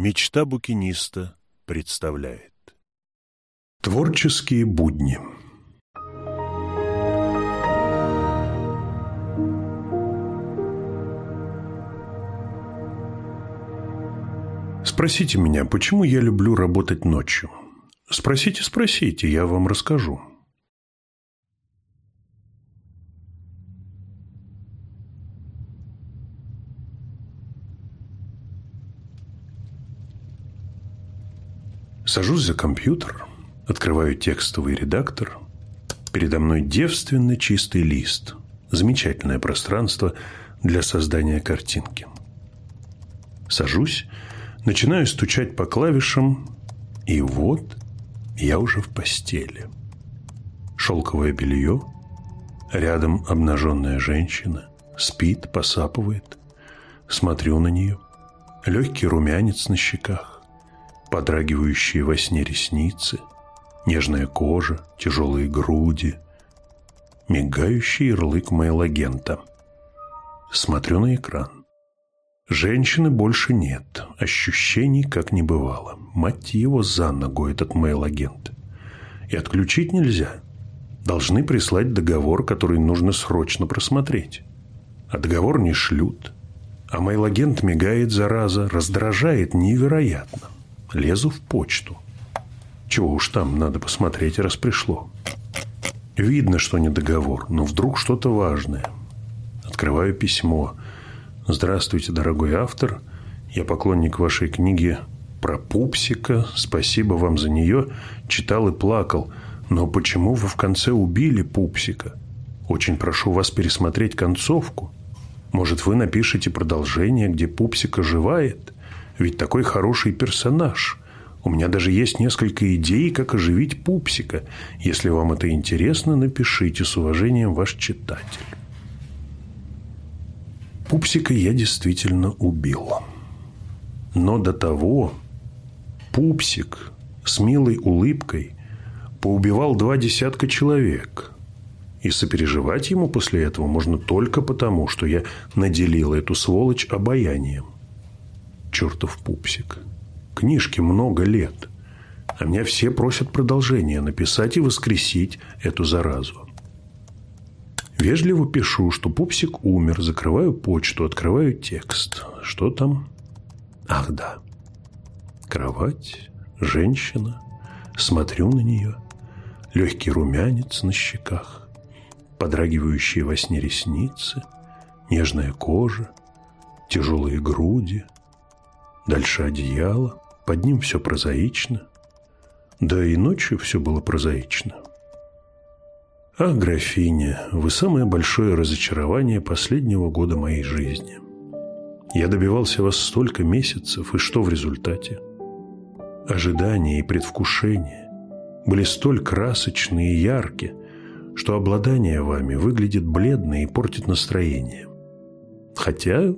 Мечта букиниста представляет Творческие будни Спросите меня, почему я люблю работать ночью? Спросите, спросите, я вам расскажу. Сажусь за компьютер, открываю текстовый редактор. Передо мной девственный чистый лист. Замечательное пространство для создания картинки. Сажусь, начинаю стучать по клавишам, и вот я уже в постели. Шелковое белье, рядом обнаженная женщина, спит, посапывает. Смотрю на нее, легкий румянец на щеках подрагивающие во сне ресницы, нежная кожа, тяжелые груди, мигающий ярлык мейл-агента. Смотрю на экран. Женщины больше нет, ощущений как не бывало. Мать его за ногу этот мейл-агент. И отключить нельзя. Должны прислать договор, который нужно срочно просмотреть. А договор не шлют. А мейл-агент мигает, зараза, раздражает невероятно. Лезу в почту. Чего уж там, надо посмотреть, раз пришло. Видно, что не договор, но вдруг что-то важное. Открываю письмо. Здравствуйте, дорогой автор. Я поклонник вашей книги про пупсика. Спасибо вам за нее. Читал и плакал. Но почему вы в конце убили пупсика? Очень прошу вас пересмотреть концовку. Может, вы напишите продолжение, где пупсик оживает? Ведь такой хороший персонаж. У меня даже есть несколько идей, как оживить пупсика. Если вам это интересно, напишите с уважением ваш читатель. Пупсика я действительно убил. Но до того Пупсик с милой улыбкой поубивал два десятка человек. И сопереживать ему после этого можно только потому, что я наделил эту сволочь обаянием чертов пупсик. Книжке много лет, а меня все просят продолжение написать и воскресить эту заразу. Вежливо пишу, что пупсик умер, закрываю почту, открываю текст. Что там? Ах, да. Кровать, женщина, смотрю на нее, легкий румянец на щеках, подрагивающие во сне ресницы, нежная кожа, тяжелые груди – Дальше одеяло, под ним все прозаично. Да и ночью все было прозаично. Ах, графиня, вы самое большое разочарование последнего года моей жизни. Я добивался вас столько месяцев, и что в результате? Ожидания и предвкушения были столь красочны и ярки, что обладание вами выглядит бледно и портит настроение. Хотя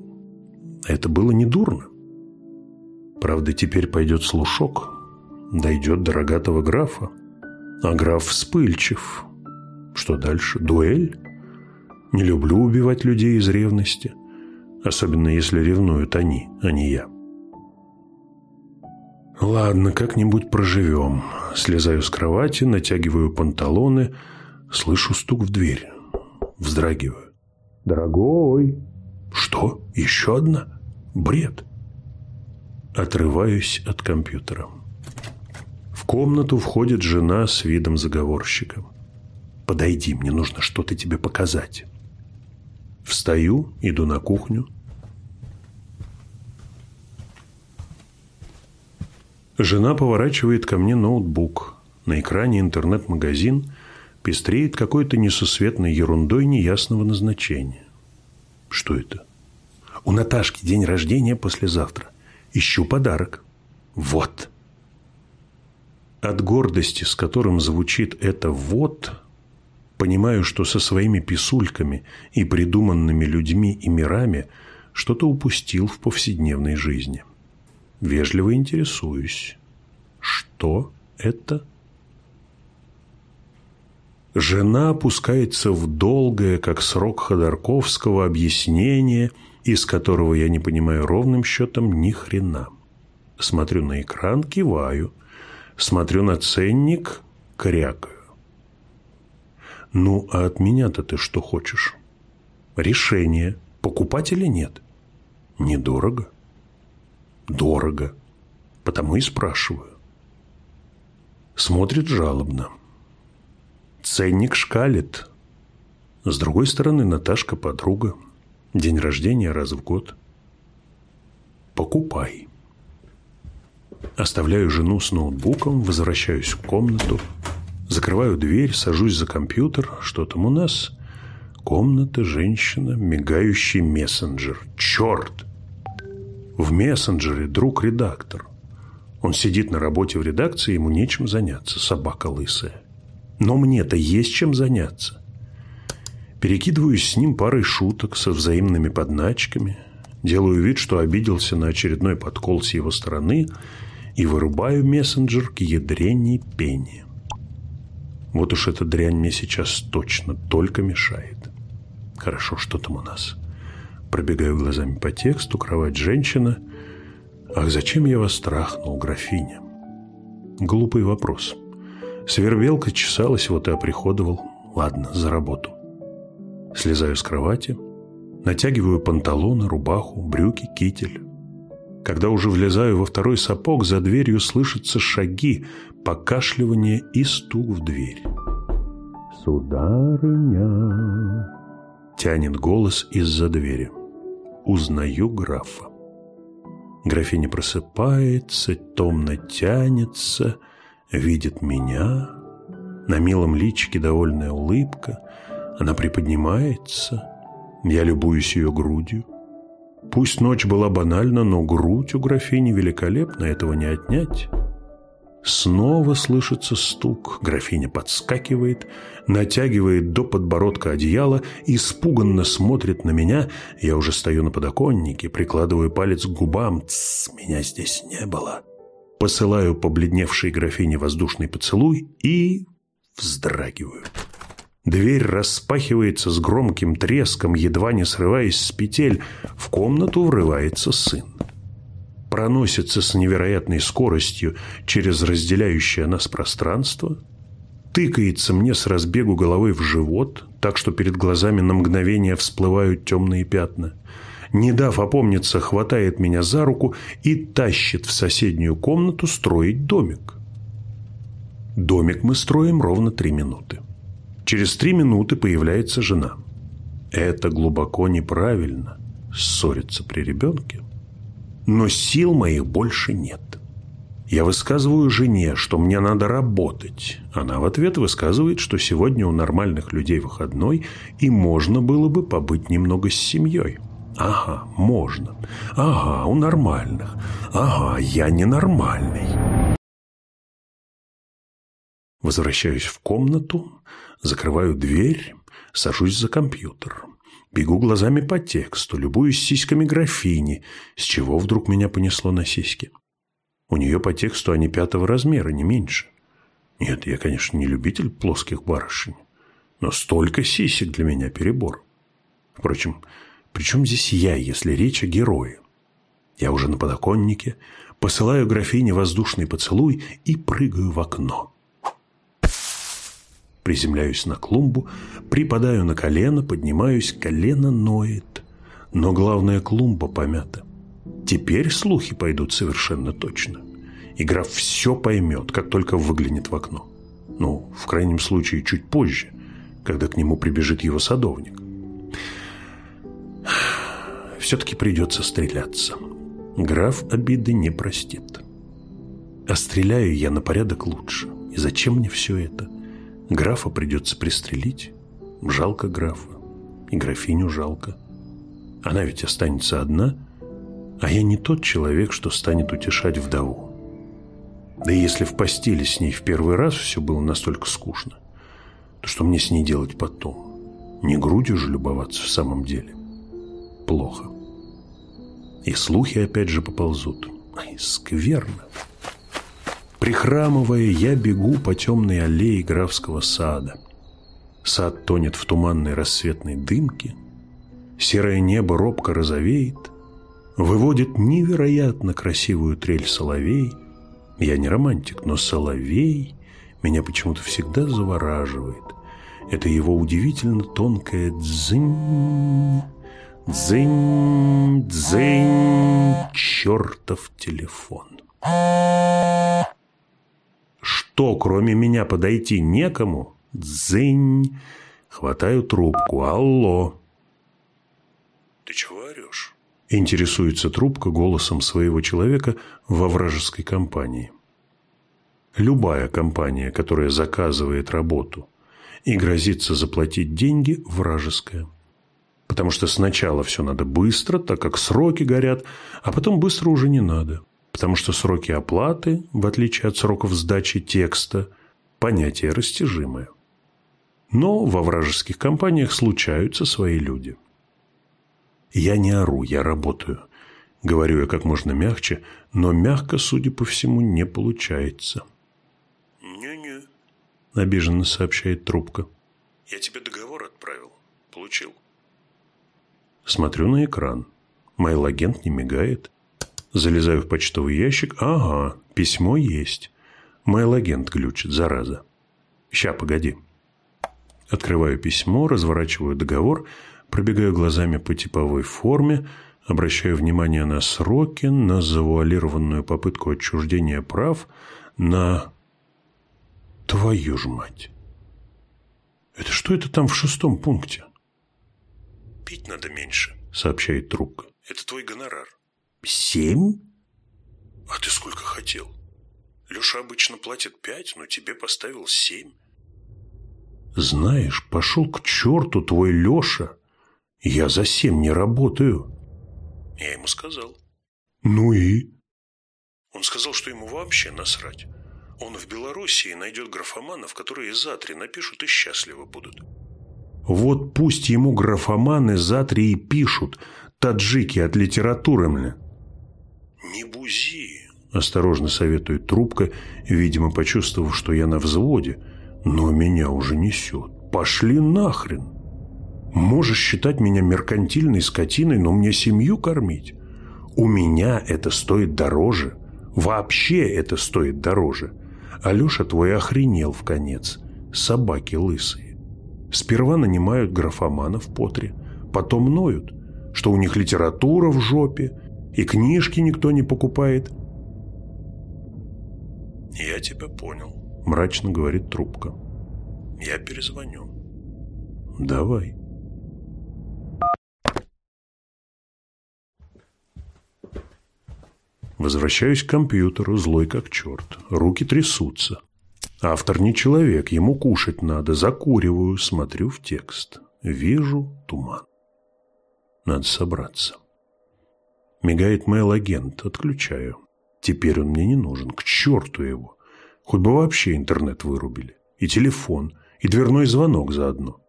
это было не дурно. Правда, теперь пойдет слушок, дойдет до рогатого графа, а граф вспыльчив. Что дальше? Дуэль? Не люблю убивать людей из ревности, особенно если ревнуют они, а не я. Ладно, как-нибудь проживем. Слезаю с кровати, натягиваю панталоны, слышу стук в дверь. Вздрагиваю. «Дорогой!» «Что? Еще одна? Бред!» Отрываюсь от компьютера. В комнату входит жена с видом заговорщика. «Подойди, мне нужно что-то тебе показать». Встаю, иду на кухню. Жена поворачивает ко мне ноутбук. На экране интернет-магазин пестреет какой-то несусветной ерундой неясного назначения. Что это? У Наташки день рождения послезавтра. Ищу подарок. Вот. От гордости, с которым звучит это «вот», понимаю, что со своими писульками и придуманными людьми и мирами что-то упустил в повседневной жизни. Вежливо интересуюсь. Что это? Жена опускается в долгое, как срок Ходорковского, объяснение – из которого я не понимаю ровным счетом ни хрена. Смотрю на экран, киваю. Смотрю на ценник, крякаю. Ну, а от меня-то ты что хочешь? Решение, покупать или нет? Недорого. Дорого. Потому и спрашиваю. Смотрит жалобно. Ценник шкалит. С другой стороны, Наташка подруга. День рождения раз в год. Покупай. Оставляю жену с ноутбуком, возвращаюсь в комнату, закрываю дверь, сажусь за компьютер. Что там у нас? Комната, женщина, мигающий мессенджер. Черт! В мессенджере друг-редактор. Он сидит на работе в редакции, ему нечем заняться, собака лысая. Но мне-то есть чем заняться. Перекидываюсь с ним парой шуток со взаимными подначками, делаю вид, что обиделся на очередной подкол с его стороны и вырубаю мессенджер к ядрений пени. Вот уж эта дрянь мне сейчас точно только мешает. Хорошо, что там у нас? Пробегаю глазами по тексту, кровать женщина. Ах, зачем я вас трахнул, графиня? Глупый вопрос. Свербелка чесалась, вот и оприходовал. Ладно, за работу. Слезаю с кровати, натягиваю панталоны, рубаху, брюки, китель. Когда уже влезаю во второй сапог, за дверью слышатся шаги, покашливание и стук в дверь. «Сударыня!» Тянет голос из-за двери. Узнаю графа. Графиня просыпается, томно тянется, видит меня. На милом личике довольная улыбка. Она приподнимается. Я любуюсь ее грудью. Пусть ночь была банальна, но грудь у графини великолепна, этого не отнять. Снова слышится стук. Графиня подскакивает, натягивает до подбородка одеяло, испуганно смотрит на меня. Я уже стою на подоконнике, прикладываю палец к губам. Тссс, меня здесь не было. Посылаю побледневшей графине воздушный поцелуй и вздрагиваю. Дверь распахивается с громким треском, едва не срываясь с петель. В комнату врывается сын. Проносится с невероятной скоростью через разделяющее нас пространство, тыкается мне с разбегу головой в живот, так что перед глазами на мгновение всплывают темные пятна. Не дав опомниться, хватает меня за руку и тащит в соседнюю комнату строить домик. Домик мы строим ровно три минуты. Через три минуты появляется жена. Это глубоко неправильно, ссориться при ребенке. Но сил моих больше нет. Я высказываю жене, что мне надо работать. Она в ответ высказывает, что сегодня у нормальных людей выходной, и можно было бы побыть немного с семьей. Ага, можно. Ага, у нормальных. Ага, я ненормальный. Возвращаюсь в комнату, закрываю дверь, сажусь за компьютер. Бегу глазами по тексту, любуюсь сиськами графини, с чего вдруг меня понесло на сиськи. У нее по тексту они пятого размера, не меньше. Нет, я, конечно, не любитель плоских барышень, но столько сисек для меня перебор. Впрочем, при чем здесь я, если речь о герое? Я уже на подоконнике, посылаю графине воздушный поцелуй и прыгаю в окно. Приземляюсь на клумбу, припадаю на колено, поднимаюсь, колено ноет. Но главное, клумба помята. Теперь слухи пойдут совершенно точно. И граф все поймет, как только выглянет в окно. Ну, в крайнем случае, чуть позже, когда к нему прибежит его садовник. Все-таки придется стреляться. Граф обиды не простит. А стреляю я на порядок лучше. И зачем мне все это? Графа придется пристрелить. Жалко графа. И графиню жалко. Она ведь останется одна, а я не тот человек, что станет утешать вдову. Да и если в постели с ней в первый раз все было настолько скучно, то что мне с ней делать потом? Не грудью же любоваться в самом деле. Плохо. И слухи опять же поползут. Ай, скверно. Прихрамывая, я бегу по темной аллее графского сада. Сад тонет в туманной рассветной дымке. Серое небо робко розовеет. Выводит невероятно красивую трель соловей. Я не романтик, но соловей меня почему-то всегда завораживает. Это его удивительно тонкая дзынь, дзынь, дзынь, чертов телефон. Что, кроме меня, подойти некому? Дзынь. Хватаю трубку. Алло. Ты чего орешь? Интересуется трубка голосом своего человека во вражеской компании. Любая компания, которая заказывает работу и грозится заплатить деньги, вражеская. Потому что сначала все надо быстро, так как сроки горят, а потом быстро уже не надо. Потому что сроки оплаты, в отличие от сроков сдачи текста, понятие растяжимое. Но во вражеских компаниях случаются свои люди. Я не ору, я работаю. Говорю я как можно мягче, но мягко, судя по всему, не получается. «Не-не», – обиженно сообщает трубка. «Я тебе договор отправил. Получил». Смотрю на экран. Майл-агент не мигает. Залезаю в почтовый ящик. Ага, письмо есть. Майл-агент глючит, зараза. Ща, погоди. Открываю письмо, разворачиваю договор, пробегаю глазами по типовой форме, обращаю внимание на сроки, на завуалированную попытку отчуждения прав, на... Твою ж мать! Это что это там в шестом пункте? «Пить надо меньше», — сообщает трубка. «Это твой гонорар». «Семь?» «А ты сколько хотел?» «Леша обычно платит пять, но тебе поставил семь». «Знаешь, пошел к черту твой Леша. Я за семь не работаю». Я ему сказал. «Ну и?» Он сказал, что ему вообще насрать. Он в Белоруссии найдет графоманов, которые за три напишут и счастливы будут. Вот пусть ему графоманы за три и пишут, таджики от литературы, мне. «Не бузи», – осторожно советует трубка, видимо, почувствовав, что я на взводе, но меня уже несет. «Пошли нахрен! Можешь считать меня меркантильной скотиной, но мне семью кормить. У меня это стоит дороже. Вообще это стоит дороже. Алеша твой охренел в конец. Собаки лысые. Сперва нанимают графоманов по три, потом ноют, что у них литература в жопе, и книжки никто не покупает. «Я тебя понял», – мрачно говорит трубка. «Я перезвоню». «Давай». Возвращаюсь к компьютеру, злой как черт. Руки трясутся. Автор не человек, ему кушать надо. Закуриваю, смотрю в текст. Вижу туман. Надо собраться. Мигает мейл-агент, отключаю. Теперь он мне не нужен, к черту его. Хоть бы вообще интернет вырубили. И телефон, и дверной звонок заодно.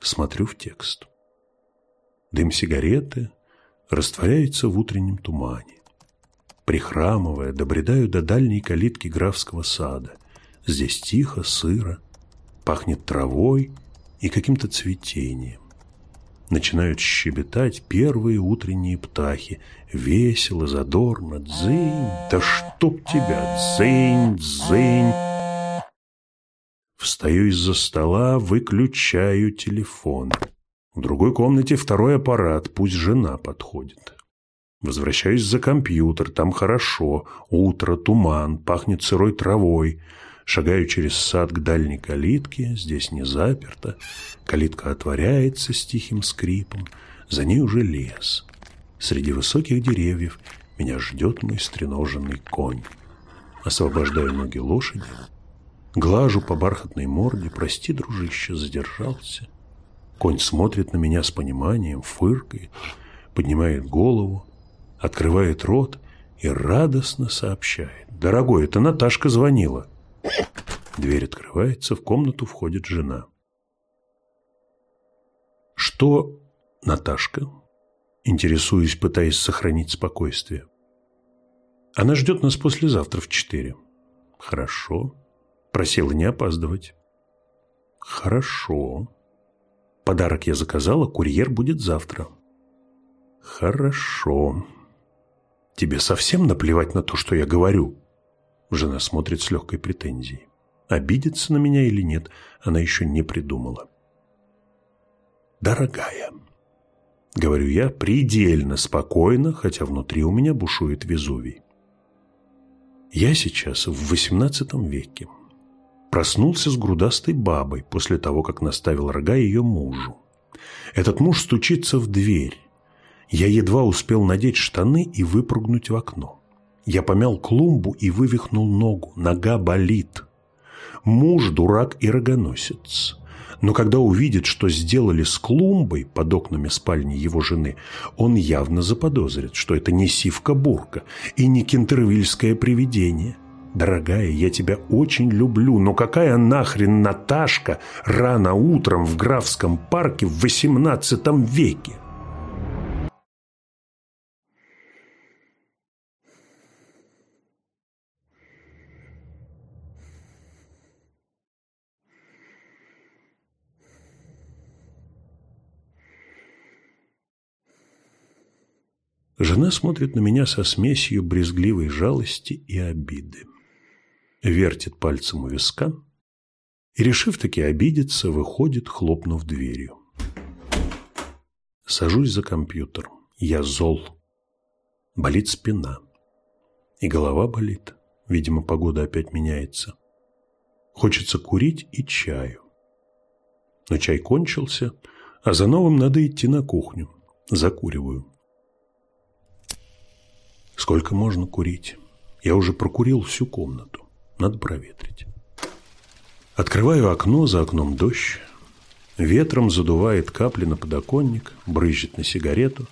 Смотрю в текст. Дым сигареты растворяется в утреннем тумане. Прихрамывая, добредаю до дальней калитки графского сада. Здесь тихо, сыро, пахнет травой и каким-то цветением. Начинают щебетать первые утренние птахи. Весело, задорно, дзынь, да чтоб тебя, дзынь, дзынь. Встаю из-за стола, выключаю телефон. В другой комнате второй аппарат, пусть жена подходит. Возвращаюсь за компьютер, там хорошо, утро, туман, пахнет сырой травой. Шагаю через сад к дальней калитке, здесь не заперто. Калитка отворяется с тихим скрипом, за ней уже лес. Среди высоких деревьев меня ждет мой стреноженный конь. Освобождаю ноги лошади, глажу по бархатной морде, прости, дружище, задержался. Конь смотрит на меня с пониманием, фыркает, поднимает голову, открывает рот и радостно сообщает. «Дорогой, это Наташка звонила». Дверь открывается, в комнату входит жена. «Что, Наташка?» Интересуюсь, пытаясь сохранить спокойствие. «Она ждет нас послезавтра в четыре». «Хорошо». Просила не опаздывать. «Хорошо». Подарок я заказала, курьер будет завтра. «Хорошо». Тебе совсем наплевать на то, что я говорю?» Жена смотрит с легкой претензией. Обидеться на меня или нет, она еще не придумала. «Дорогая», — говорю я предельно спокойно, хотя внутри у меня бушует Везувий. «Я сейчас в XVIII веке. Проснулся с грудастой бабой после того, как наставил рога ее мужу. Этот муж стучится в дверь. Я едва успел надеть штаны и выпрыгнуть в окно. Я помял клумбу и вывихнул ногу. Нога болит. Муж дурак и рогоносец. Но когда увидит, что сделали с клумбой под окнами спальни его жены, он явно заподозрит, что это не сивка-бурка и не кентервильское привидение. Дорогая, я тебя очень люблю, но какая нахрен Наташка рано утром в графском парке в XVIII веке? Жена смотрит на меня со смесью брезгливой жалости и обиды. Вертит пальцем у виска и, решив таки обидеться, выходит, хлопнув дверью. Сажусь за компьютер. Я зол. Болит спина. И голова болит. Видимо, погода опять меняется. Хочется курить и чаю. Но чай кончился, а за новым надо идти на кухню. Закуриваю. Сколько можно курить? Я уже прокурил всю комнату. Надо проветрить. Открываю окно, за окном дождь. Ветром задувает капли на подоконник, брызжет на сигарету.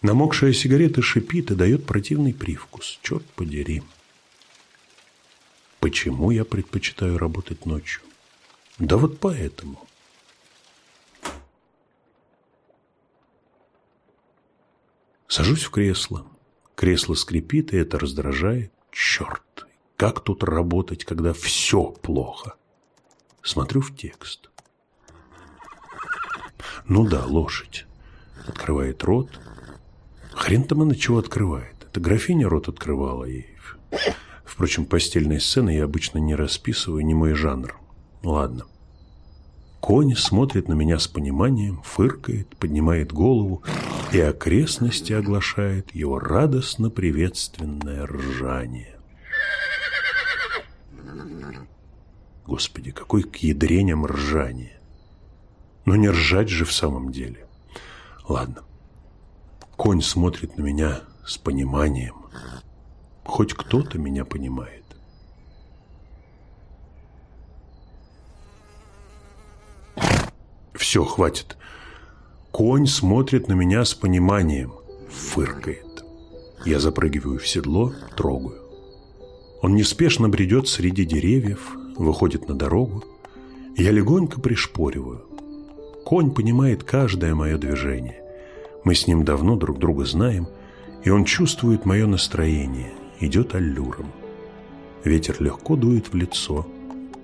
Намокшая сигарета шипит и дает противный привкус. Черт подери. Почему я предпочитаю работать ночью? Да вот поэтому. Сажусь в кресло. Кресло скрипит, и это раздражает. Черт, как тут работать, когда все плохо? Смотрю в текст. Ну да, лошадь. Открывает рот. Хрен там она чего открывает. Это графиня рот открывала ей. Впрочем, постельные сцены я обычно не расписываю, не мой жанр. Ладно. Конь смотрит на меня с пониманием, фыркает, поднимает голову, и окрестности оглашает его радостно-приветственное ржание. Господи, какой к ядреням ржание! Но не ржать же в самом деле. Ладно. Конь смотрит на меня с пониманием. Хоть кто-то меня понимает. Все, хватит. Конь смотрит на меня с пониманием, фыркает. Я запрыгиваю в седло, трогаю. Он неспешно бредет среди деревьев, выходит на дорогу. Я легонько пришпориваю. Конь понимает каждое мое движение. Мы с ним давно друг друга знаем, и он чувствует мое настроение, идет аллюром. Ветер легко дует в лицо.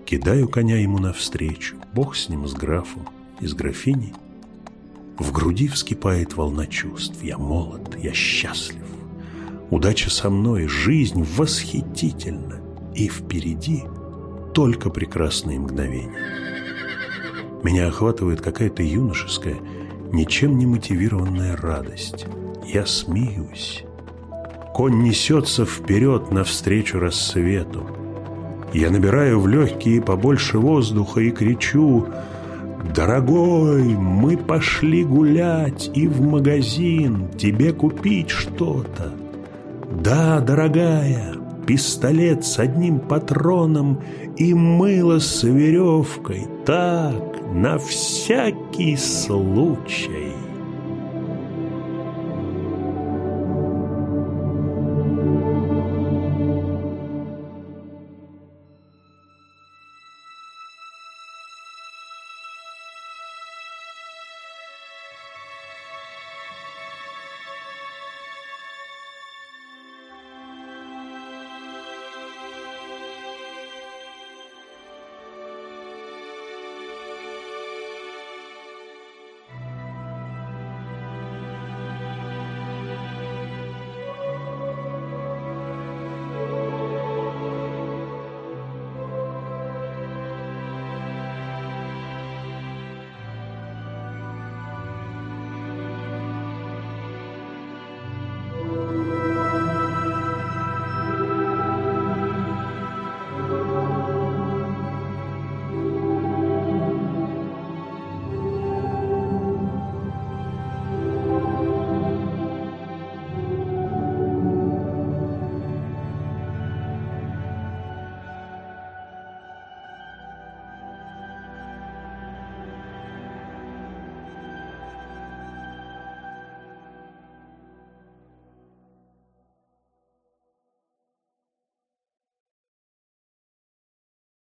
Кидаю коня ему навстречу, бог с ним, с графом из графини, в груди вскипает волна чувств. Я молод, я счастлив. Удача со мной, жизнь восхитительна. И впереди только прекрасные мгновения. Меня охватывает какая-то юношеская, ничем не мотивированная радость. Я смеюсь. Конь несется вперед навстречу рассвету. Я набираю в легкие побольше воздуха и кричу «Дорогой, мы пошли гулять и в магазин, тебе купить что-то». «Да, дорогая, пистолет с одним патроном и мыло с веревкой, так, на всякий случай».